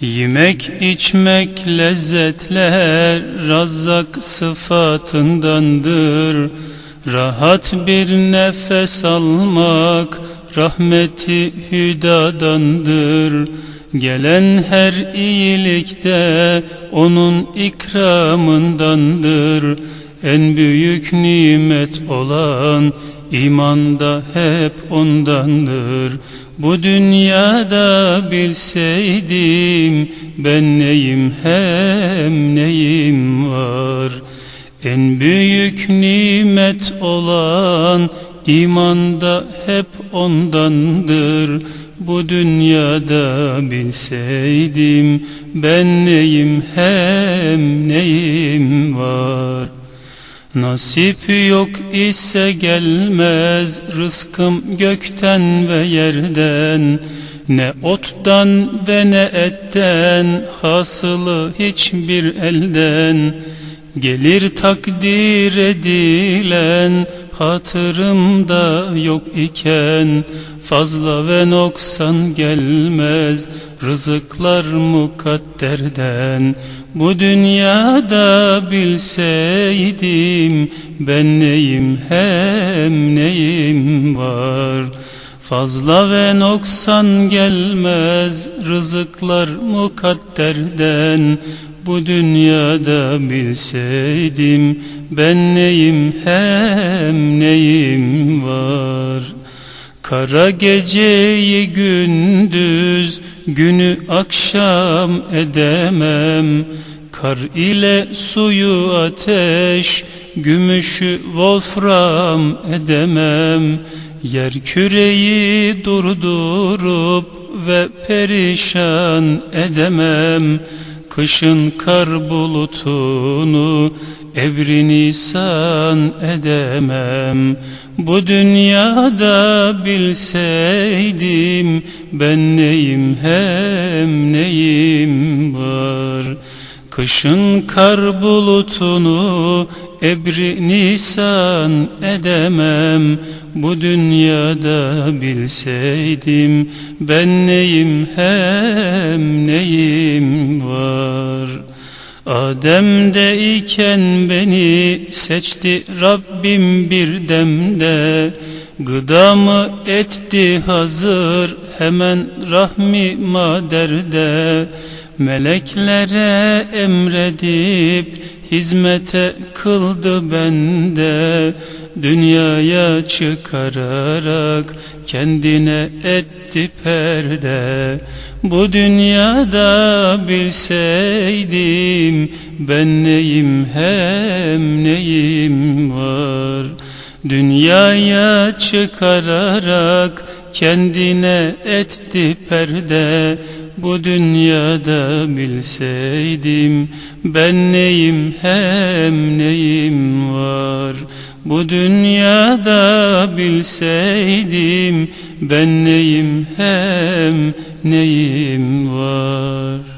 Yemek içmek lezzetler Razzak sıfatındandır. Rahat bir nefes almak Rahmeti hüdadandır. Gelen her iyilikte Onun ikramındandır. En büyük nimet olan imanda hep ondandır. Bu dünyada bilseydim ben neyim hem neyim var? En büyük nimet olan imanda hep ondandır. Bu dünyada bilseydim ben neyim hem neyim var Nasip yok ise gelmez rızkım gökten ve yerden. Ne ottan ve ne etten hasılı hiçbir elden. Gelir takdir edilen hatırımda yok iken Fazla ve noksan gelmez rızıklar mukadderden. Bu dünyada bilseydim ben neyim hem neyim var Fazla ve noksan gelmez rızıklar mukadderden. Bu dünyada bilseydim ben neyim hem neyim var? Kara geceyi gündüz günü akşam edemem. Kar ile suyu ateş gümüşü wolfram edemem Yer küreyi durdurup ve perişan edemem. Kışın kar bulutunu nisan edemem. Bu dünyada bilseydim ben neyim hem neyim Kışın kar bulutunu ebri nisan edemem. Bu dünyada bilseydim ben neyim hem neyim var? Adem'deyken beni seçti Rabbim bir demde. Gıdamı etti hazır hemen rahmi maderde Meleklere emredip hizmete kıldı bende. Dünyaya çıkararak kendine etti perde. Bu dünyada bilseydim ben neyim hem neyim var? Dünyaya çıkararak kendine etti perde bu dünyada bilseydim ben neyim hem neyim var? Bu dünyada bilseydim ben neyim hem neyim var